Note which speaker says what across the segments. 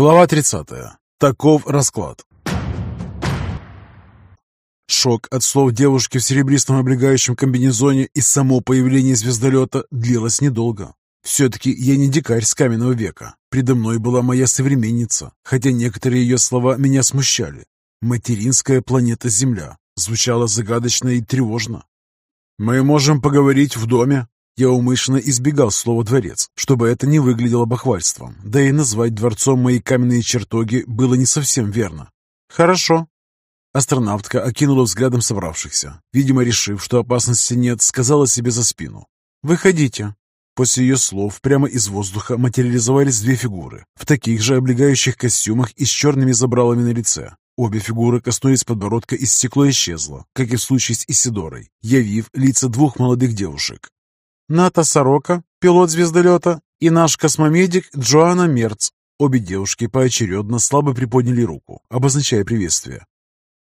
Speaker 1: Глава 30. Таков расклад. Шок от слов девушки в серебристом облегающем комбинезоне и само появление звездолета длилось недолго. Все-таки я не дикарь с каменного века. Предо мной была моя современница, хотя некоторые ее слова меня смущали. «Материнская планета Земля» звучало загадочно и тревожно. «Мы можем поговорить в доме?» Я умышленно избегал слова «дворец», чтобы это не выглядело бахвальством, да и назвать дворцом мои каменные чертоги было не совсем верно. «Хорошо». Астронавтка окинула взглядом собравшихся, видимо, решив, что опасности нет, сказала себе за спину. «Выходите». После ее слов прямо из воздуха материализовались две фигуры в таких же облегающих костюмах и с черными забралами на лице. Обе фигуры коснулись подбородка и стекло исчезло, как и в случае с Исидорой, явив лица двух молодых девушек. Ната Сорока, пилот звездолета, и наш космомедик Джоанна Мерц. Обе девушки поочередно слабо приподняли руку, обозначая приветствие.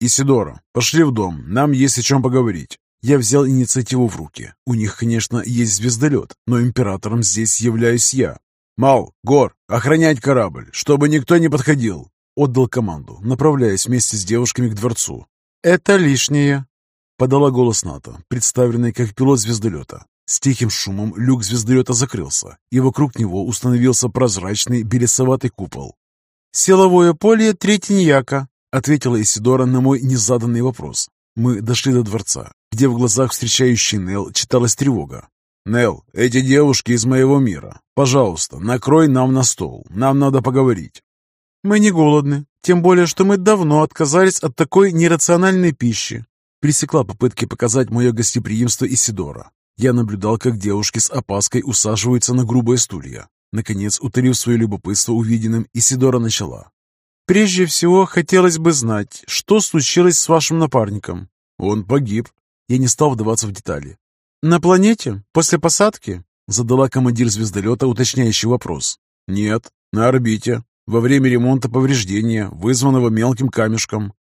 Speaker 1: «Исидора, пошли в дом, нам есть о чем поговорить». Я взял инициативу в руки. У них, конечно, есть звездолет, но императором здесь являюсь я. «Мал, Гор, охранять корабль, чтобы никто не подходил!» Отдал команду, направляясь вместе с девушками к дворцу. «Это лишнее», — подала голос НАТО, представленный как пилот звездолета. С тихим шумом люк звездолета закрылся, и вокруг него установился прозрачный белесоватый купол. «Силовое поле Третиньяка», — ответила Исидора на мой незаданный вопрос. Мы дошли до дворца, где в глазах встречающей Нел читалась тревога. «Нел, эти девушки из моего мира. Пожалуйста, накрой нам на стол. Нам надо поговорить».
Speaker 2: «Мы не голодны, тем более, что мы давно отказались от такой нерациональной пищи»,
Speaker 1: пресекла попытки показать мое гостеприимство Исидора. Я наблюдал, как девушки с опаской усаживаются на грубые стулья. Наконец, утолив свое любопытство увиденным, Исидора начала.
Speaker 2: «Прежде всего, хотелось бы знать, что случилось с вашим напарником?»
Speaker 1: «Он погиб». Я не стал вдаваться в детали.
Speaker 2: «На планете? После посадки?»
Speaker 1: Задала командир звездолета уточняющий вопрос. «Нет, на орбите во время ремонта повреждения, вызванного мелким камешком.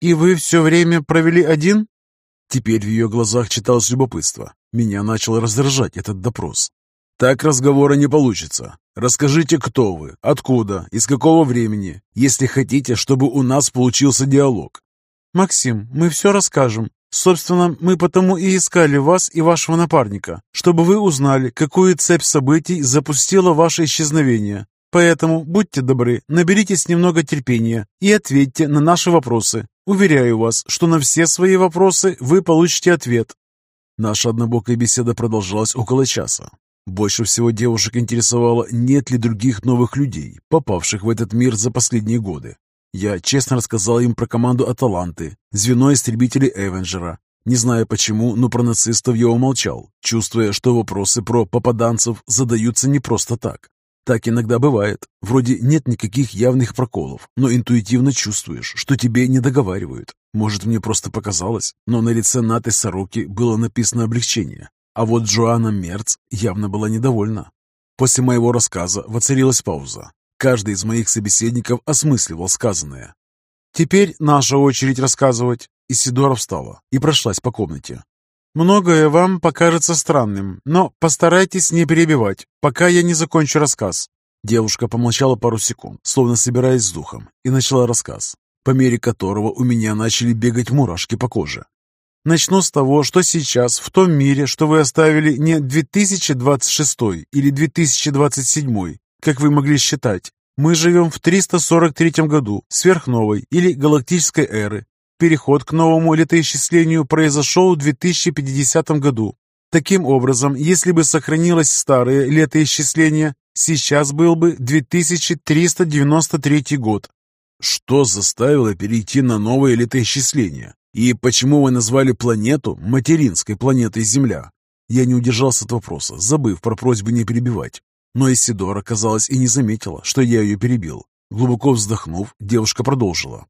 Speaker 2: «И вы все время провели один?»
Speaker 1: Теперь в ее глазах читалось любопытство. Меня начал раздражать этот допрос. «Так разговора не получится. Расскажите, кто вы, откуда, из какого времени, если хотите, чтобы у нас получился диалог».
Speaker 2: «Максим, мы все расскажем. Собственно, мы потому и искали вас и вашего напарника, чтобы вы узнали, какую цепь событий запустила ваше исчезновение. Поэтому, будьте добры, наберитесь немного терпения и ответьте на наши вопросы. Уверяю вас, что на все свои вопросы вы получите ответ».
Speaker 1: Наша однобокая беседа продолжалась около часа. Больше всего девушек интересовало, нет ли других новых людей, попавших в этот мир за последние годы. Я честно рассказал им про команду Аталанты, звено истребителей Эвенджера. Не знаю почему, но про нацистов я умолчал, чувствуя, что вопросы про попаданцев задаются не просто так. Так иногда бывает. Вроде нет никаких явных проколов, но интуитивно чувствуешь, что тебе не договаривают. Может, мне просто показалось, но на лице Наты Сороки было написано облегчение. А вот Джоанна Мерц явно была недовольна. После моего рассказа воцарилась пауза. Каждый из моих собеседников осмысливал сказанное.
Speaker 2: «Теперь наша очередь рассказывать». Исидора встала и прошлась по комнате. Многое вам покажется странным, но постарайтесь не перебивать, пока я не закончу рассказ».
Speaker 1: Девушка помолчала пару секунд, словно собираясь с духом, и начала рассказ, по мере которого у меня начали бегать мурашки по коже.
Speaker 2: Начну с того, что сейчас, в том мире, что вы оставили не 2026 или 2027, как вы могли считать, мы живем в 343 году сверхновой или галактической эры, Переход к новому летоисчислению произошел в 2050 году. Таким образом, если бы сохранилось старое летоисчисление, сейчас был бы 2393 год.
Speaker 1: Что заставило перейти на новое летоисчисление? И почему вы назвали планету материнской планетой Земля? Я не удержался от вопроса, забыв про просьбу не перебивать. Но Исидора, казалось, и не заметила, что я ее перебил. Глубоко вздохнув, девушка продолжила.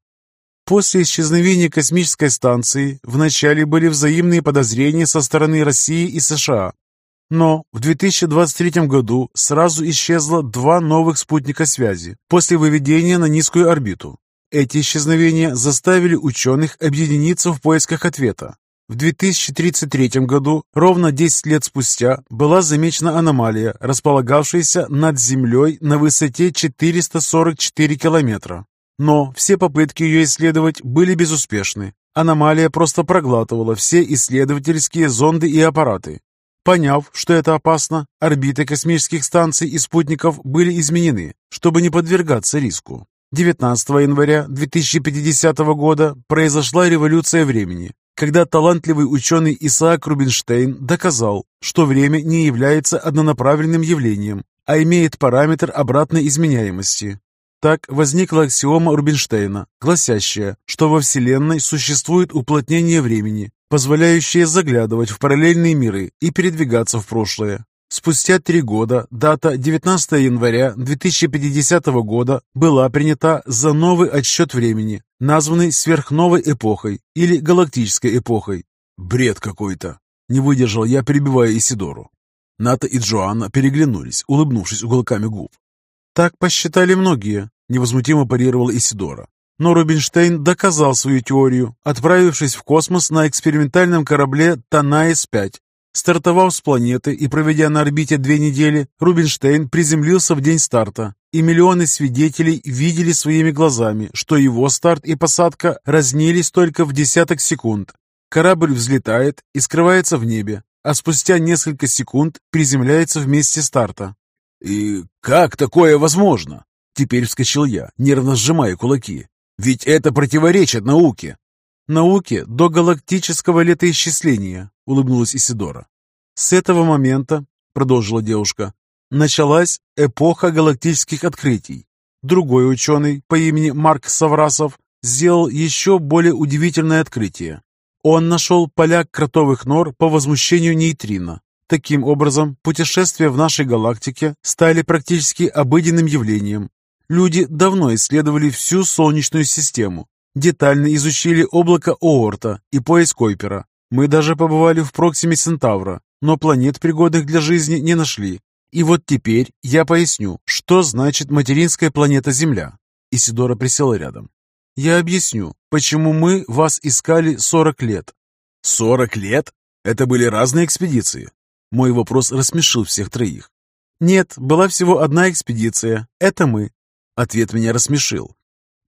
Speaker 2: После исчезновения космической станции вначале были взаимные подозрения со стороны России и США. Но в 2023 году сразу исчезло два новых спутника связи после выведения на низкую орбиту. Эти исчезновения заставили ученых объединиться в поисках ответа. В 2033 году, ровно 10 лет спустя, была замечена аномалия, располагавшаяся над Землей на высоте 444 километра. Но все попытки ее исследовать были безуспешны. Аномалия просто проглатывала все исследовательские зонды и аппараты. Поняв, что это опасно, орбиты космических станций и спутников были изменены, чтобы не подвергаться риску. 19 января 2050 года произошла революция времени, когда талантливый ученый Исаак Рубинштейн доказал, что время не является однонаправленным явлением, а имеет параметр обратной изменяемости. Так возникла аксиома Рубинштейна, гласящая, что во Вселенной существует уплотнение времени, позволяющее заглядывать в параллельные миры и передвигаться в прошлое. Спустя три года, дата 19 января 2050 года была принята за новый отсчет времени, названный сверхновой эпохой или галактической эпохой. Бред какой-то. Не выдержал я, перебивая Исидору. Ната и Джоанна переглянулись, улыбнувшись уголками губ. «Так посчитали многие», — невозмутимо парировала Исидора. Но Рубинштейн доказал свою теорию, отправившись в космос на экспериментальном корабле Танаис-5. Стартовав с планеты и проведя на орбите две недели, Рубинштейн приземлился в день старта, и миллионы свидетелей видели своими глазами, что его старт и посадка разнились только в десяток секунд. Корабль взлетает и скрывается в небе, а спустя несколько секунд приземляется в месте старта. «И как такое возможно?» Теперь вскочил я, нервно сжимая кулаки. «Ведь это противоречит науке!» «Науке до галактического летоисчисления», — улыбнулась Исидора. «С этого момента, — продолжила девушка, — началась эпоха галактических открытий. Другой ученый по имени Марк Саврасов сделал еще более удивительное открытие. Он нашел поля кротовых нор по возмущению нейтрино, Таким образом, путешествия в нашей галактике стали практически обыденным явлением. Люди давно исследовали всю Солнечную систему, детально изучили облако Оорта и пояс Койпера. Мы даже побывали в Проксиме Центавра, но планет, пригодных для жизни, не нашли. И вот теперь я поясню, что значит материнская планета Земля. Исидора присела рядом. Я объясню, почему мы вас искали 40 лет. 40 лет? Это были разные экспедиции. Мой вопрос рассмешил всех троих. «Нет, была всего одна экспедиция. Это мы». Ответ меня рассмешил.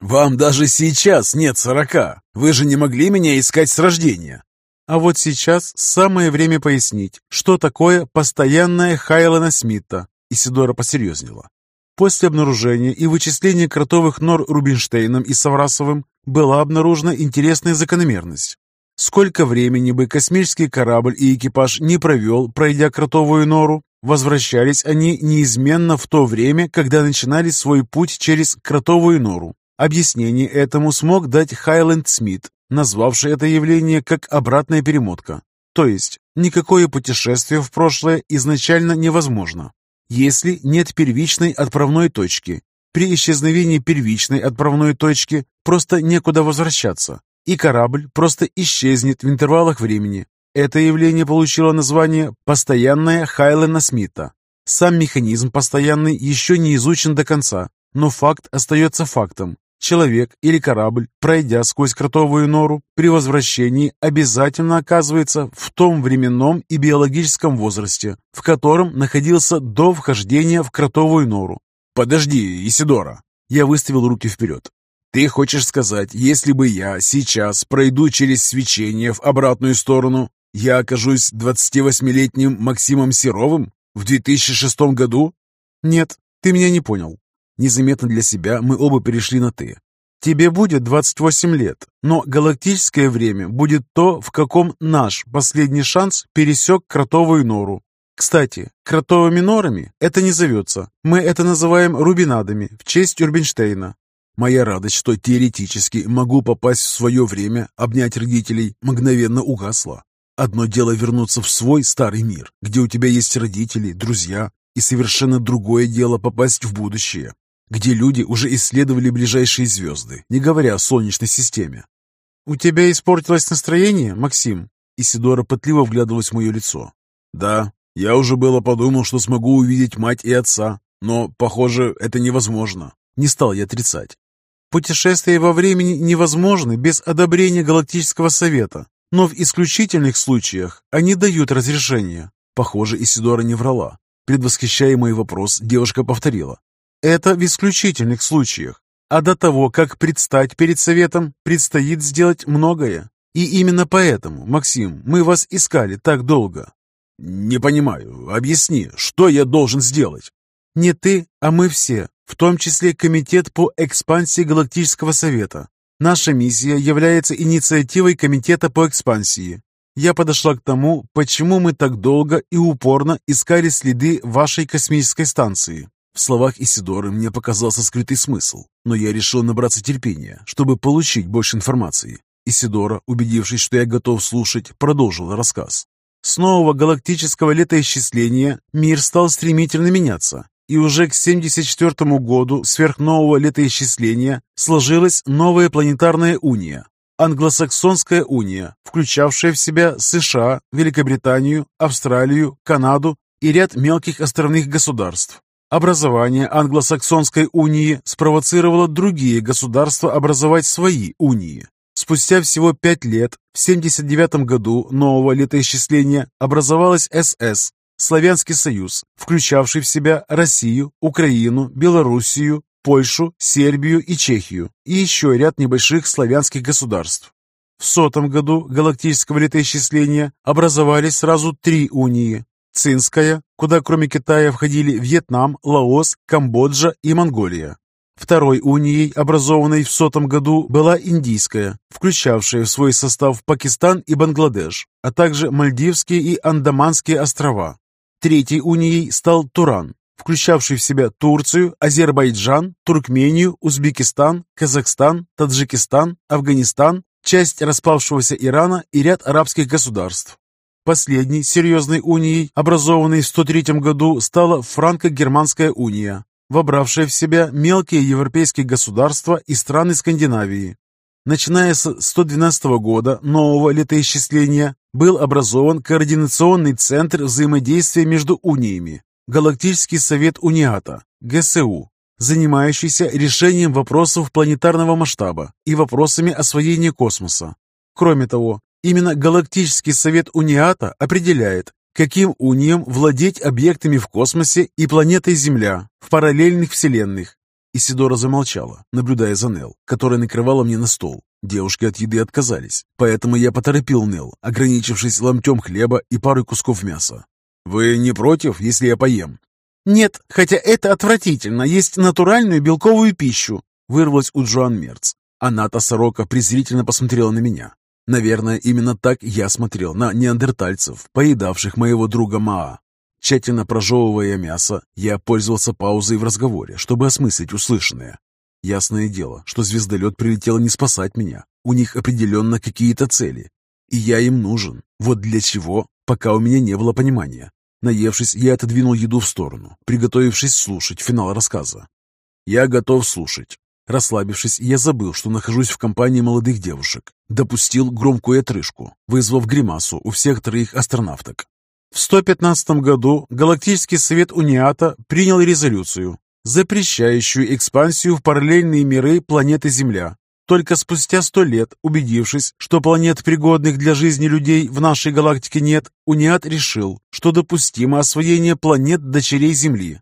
Speaker 2: «Вам даже сейчас нет сорока. Вы же не могли меня искать с рождения». А вот сейчас самое время пояснить, что такое постоянная Хайлана Смита. Исидора посерьезнела. После обнаружения и вычисления кротовых нор Рубинштейном и Саврасовым была обнаружена интересная закономерность. Сколько времени бы космический корабль и экипаж не провел, пройдя кротовую нору, возвращались они неизменно в то время, когда начинали свой путь через кротовую нору. Объяснение этому смог дать Хайленд Смит, назвавший это явление как обратная перемотка. То есть, никакое путешествие в прошлое изначально невозможно, если нет первичной отправной точки. При исчезновении первичной отправной точки просто некуда возвращаться и корабль просто исчезнет в интервалах времени. Это явление получило название «постоянная Хайлена Смита». Сам механизм постоянный еще не изучен до конца, но факт остается фактом. Человек или корабль, пройдя сквозь кротовую нору, при возвращении обязательно оказывается в том временном и биологическом возрасте, в котором находился до вхождения в кротовую нору. «Подожди, Исидора!» Я выставил руки вперед. Ты хочешь сказать, если бы я сейчас пройду через свечение в обратную сторону, я окажусь 28-летним Максимом Серовым в 2006 году? Нет, ты меня не понял. Незаметно для себя мы оба перешли на «ты». Тебе будет 28 лет, но галактическое время будет то, в каком наш последний шанс пересек кротовую нору. Кстати, кротовыми норами это не зовется. Мы это называем рубинадами в честь Урбинштейна. Моя радость, что теоретически могу попасть в свое время, обнять родителей, мгновенно угасла. Одно дело вернуться в свой старый мир, где у тебя есть родители, друзья, и совершенно другое дело попасть в будущее, где люди уже исследовали ближайшие звезды, не говоря о Солнечной системе. «У тебя испортилось настроение, Максим?» Исидора пытливо вглядывалась в мое лицо. «Да, я уже было подумал, что смогу увидеть мать и отца, но, похоже, это невозможно. Не стал я отрицать. Путешествия во времени невозможны без одобрения Галактического Совета. Но в исключительных случаях они дают разрешение. Похоже, Исидора не врала. Предвосхищая мой вопрос, девушка повторила. Это в исключительных случаях. А до того, как предстать перед советом, предстоит сделать многое. И именно поэтому, Максим, мы вас искали так долго. Не понимаю. Объясни, что я должен сделать? Не ты, а мы все, в том числе Комитет по экспансии Галактического Совета. Наша миссия является инициативой Комитета по экспансии. Я подошла к тому, почему мы так долго и упорно искали следы вашей космической станции. В словах Исидоры мне показался скрытый смысл, но я решил набраться терпения, чтобы получить больше информации. Исидора, убедившись, что я готов слушать, продолжила рассказ. С нового галактического летоисчисления мир стал стремительно меняться, и уже к 74 году сверхнового летоисчисления сложилась новая планетарная уния, англосаксонская уния, включавшая в себя США, Великобританию, Австралию, Канаду и ряд мелких островных государств. Образование англосаксонской унии спровоцировало другие государства образовать свои унии. Спустя всего пять лет, в 79 году нового летоисчисления, образовалась СС, Славянский союз, включавший в себя Россию, Украину, Белоруссию, Польшу, Сербию и Чехию, и еще ряд небольших славянских государств. В сотом году галактического летоисчисления образовались сразу три унии. Цинская, куда кроме Китая входили Вьетнам, Лаос, Камбоджа и Монголия. Второй унией, образованной в сотом году, была Индийская, включавшая в свой состав Пакистан и Бангладеш, а также Мальдивские и Андаманские острова. Третьей унией стал Туран, включавший в себя Турцию, Азербайджан, Туркмению, Узбекистан, Казахстан, Таджикистан, Афганистан, часть распавшегося Ирана и ряд арабских государств. Последней серьезной унией, образованной в 103 году, стала Франко-Германская уния, вобравшая в себя мелкие европейские государства и страны Скандинавии. Начиная с 112 года нового летоисчисления был образован Координационный центр взаимодействия между униями, Галактический совет Униата, ГСУ, занимающийся решением вопросов планетарного масштаба и вопросами освоения космоса. Кроме того, именно Галактический совет Униата определяет, каким униям владеть объектами в космосе и планетой Земля в параллельных вселенных. Исидора замолчала, наблюдая за Нел, которая накрывала мне на стол. Девушки от еды отказались, поэтому я поторопил Нел, ограничившись ломтем хлеба и парой кусков мяса. «Вы не против, если я поем?»
Speaker 3: «Нет, хотя это отвратительно, есть натуральную белковую пищу», вырвалась у Джоан Мерц.
Speaker 2: Она-то сорока презрительно посмотрела на меня. Наверное, именно так я смотрел на неандертальцев, поедавших моего друга Маа. Тщательно прожевывая мясо, я пользовался паузой в разговоре, чтобы осмыслить услышанное. Ясное дело, что звездолет прилетел не спасать меня. У них определенно какие-то цели. И я им нужен. Вот для чего, пока у меня не было понимания. Наевшись, я отодвинул еду в сторону, приготовившись слушать финал рассказа. Я готов слушать. Расслабившись, я забыл, что нахожусь в компании молодых девушек. Допустил громкую отрыжку, вызвав гримасу у всех троих астронавток. В 115 году Галактический совет Униата принял резолюцию, запрещающую экспансию в параллельные миры планеты Земля. Только спустя сто лет, убедившись, что планет, пригодных для жизни людей, в нашей галактике нет, Униат решил, что допустимо освоение планет дочерей Земли,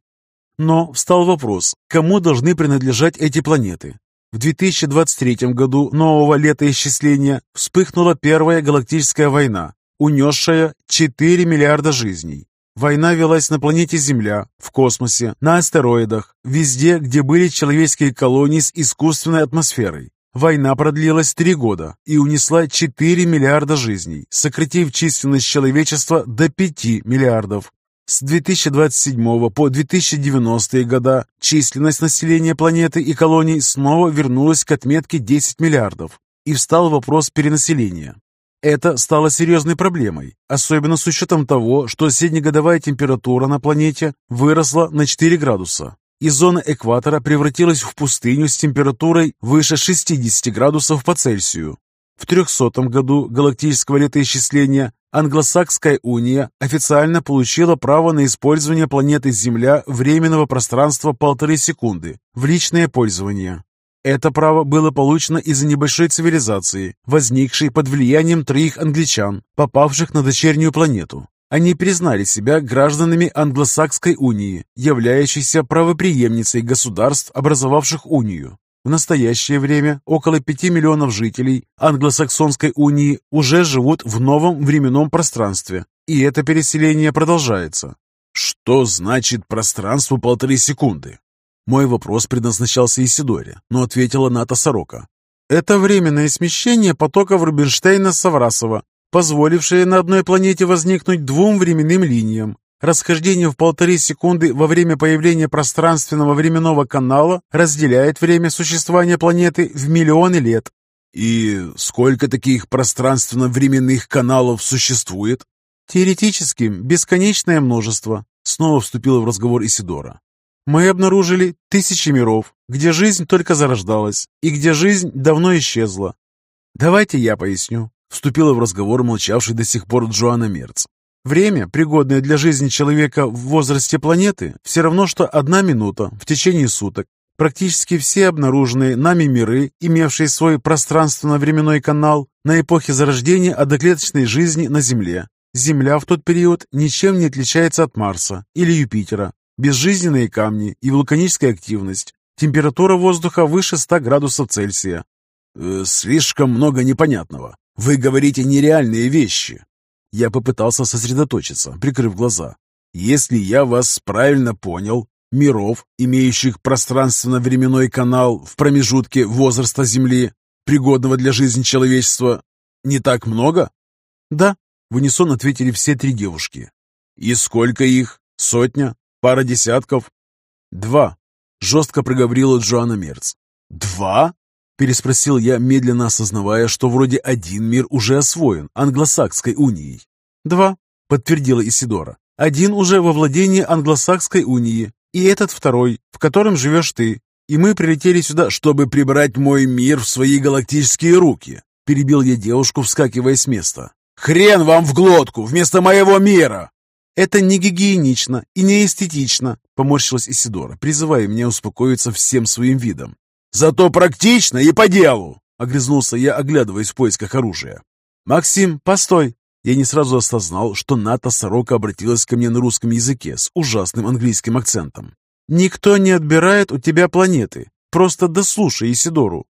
Speaker 2: но встал вопрос, кому должны принадлежать эти планеты. В 2023 году нового летоисчисления вспыхнула Первая Галактическая война, унесшая 4 миллиарда жизней. Война велась на планете Земля, в космосе, на астероидах, везде, где были человеческие колонии с искусственной атмосферой. Война продлилась три года и унесла 4 миллиарда жизней, сократив численность человечества до 5 миллиардов. С 2027 по 2090 года численность населения планеты и колоний снова вернулась к отметке 10 миллиардов, и встал вопрос перенаселения. Это стало серьезной проблемой, особенно с учетом того, что среднегодовая температура на планете выросла на 4 градуса, и зона экватора превратилась в пустыню с температурой выше 60 градусов по Цельсию. В 300 году галактического летоисчисления Англосакская уния официально получила право на использование планеты Земля временного пространства полторы секунды в личное пользование. Это право было получено из-за небольшой цивилизации, возникшей под влиянием троих англичан, попавших на дочернюю планету. Они признали себя гражданами Англосакской унии, являющейся правопреемницей государств, образовавших унию. В настоящее время около 5 миллионов жителей Англосаксонской унии уже живут в новом временном пространстве, и это переселение продолжается. Что значит пространство полторы секунды? Мой вопрос предназначался Исидоре, но ответила Ната Сорока. Это временное смещение потоков Рубинштейна-Саврасова, позволившее на одной планете возникнуть двум временным линиям. Расхождение в полторы секунды во время появления пространственного временного канала разделяет время существования планеты в миллионы лет. И сколько таких пространственно-временных каналов существует? Теоретически, бесконечное множество. Снова вступила в разговор Исидора. Мы обнаружили тысячи миров, где жизнь только зарождалась и где жизнь давно исчезла. Давайте я поясню. Вступила в разговор молчавший до сих пор Джоанна Мерц. Время, пригодное для жизни человека в возрасте планеты, все равно, что одна минута в течение суток. Практически все обнаруженные нами миры, имевшие свой пространственно-временной канал на эпохе зарождения одноклеточной жизни на Земле. Земля в тот период ничем не отличается от Марса или Юпитера. Безжизненные камни и вулканическая активность. Температура воздуха выше 100 градусов Цельсия. Э, слишком много непонятного. Вы говорите нереальные вещи. Я попытался сосредоточиться, прикрыв глаза. Если я вас правильно понял, миров, имеющих пространственно-временной канал в промежутке возраста Земли, пригодного для жизни человечества, не так много? Да, в унисон ответили все три девушки. И сколько их? Сотня? Пара десятков? Два, жестко проговорила Джоанна Мерц. Два? Переспросил я, медленно осознавая, что вроде один мир уже освоен англосакской унией. «Два», — подтвердила Исидора. «Один уже во владении англосакской унии, и этот второй, в котором живешь ты. И мы прилетели сюда, чтобы прибрать мой мир в свои галактические руки», — перебил я девушку, вскакивая с места. «Хрен вам в глотку вместо моего мира!» «Это не гигиенично и не эстетично», — поморщилась Исидора, призывая меня успокоиться всем своим видом. «Зато практично и по делу!» — огрызнулся я, оглядываясь в поисках оружия. «Максим, постой!» Я не сразу осознал, что Ната Сорока обратилась ко мне на русском языке с ужасным английским акцентом. «Никто не отбирает у тебя планеты. Просто дослушай Исидору.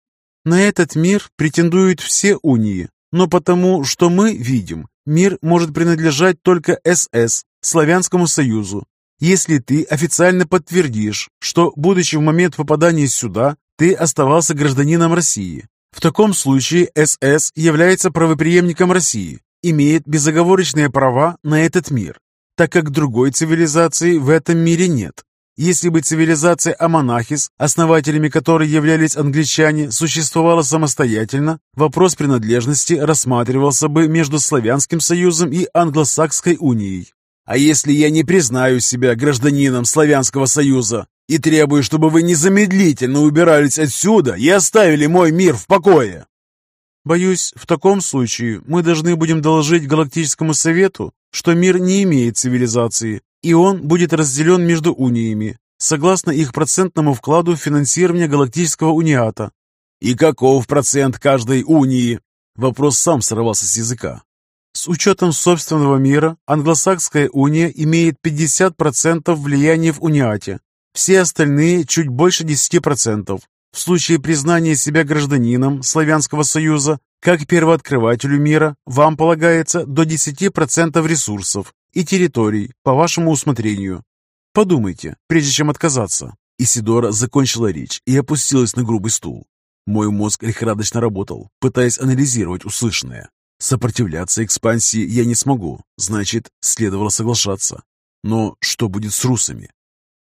Speaker 2: На этот мир претендуют все унии, но потому, что мы видим, мир может принадлежать только СС, Славянскому Союзу. Если ты официально подтвердишь, что, будучи в момент попадания сюда, ты оставался гражданином России. В таком случае СС является правопреемником России, имеет безоговорочные права на этот мир, так как другой цивилизации в этом мире нет. Если бы цивилизация Аманахис, основателями которой являлись англичане, существовала самостоятельно, вопрос принадлежности рассматривался бы между Славянским Союзом и Англосакской унией. А если я не признаю себя гражданином Славянского Союза, и требую, чтобы вы незамедлительно убирались отсюда и оставили мой мир в покое. Боюсь, в таком случае мы должны будем доложить Галактическому Совету, что мир не имеет цивилизации, и он будет разделен между униями, согласно их процентному вкладу в финансирование Галактического Униата. И каков процент каждой унии? Вопрос сам сорвался с языка. С учетом собственного мира, англосакская уния имеет 50% влияния в униате, все остальные чуть больше 10%. В случае признания себя гражданином Славянского Союза, как первооткрывателю мира, вам полагается до 10% ресурсов и территорий по вашему усмотрению. Подумайте, прежде чем отказаться. Исидора закончила речь и опустилась на грубый стул. Мой мозг лихорадочно работал, пытаясь анализировать услышанное. Сопротивляться экспансии я не смогу, значит, следовало соглашаться. Но что будет с русами?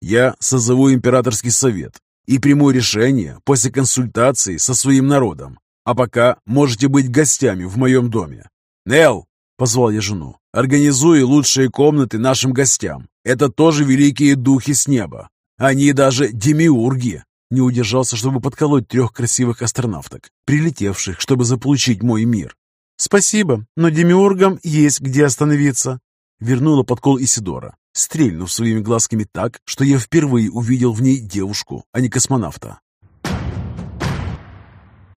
Speaker 2: Я созову императорский совет и приму решение после консультации со своим народом. А пока можете быть гостями в моем доме. Нел, позвал я жену, организуй лучшие комнаты нашим гостям. Это тоже великие духи с неба. Они даже демиурги. Не удержался, чтобы подколоть трех красивых астронавток, прилетевших, чтобы заполучить мой мир. «Спасибо, но демиургам есть где остановиться», — вернула подкол Исидора стрельнув своими глазками так, что я впервые увидел в ней девушку, а не космонавта.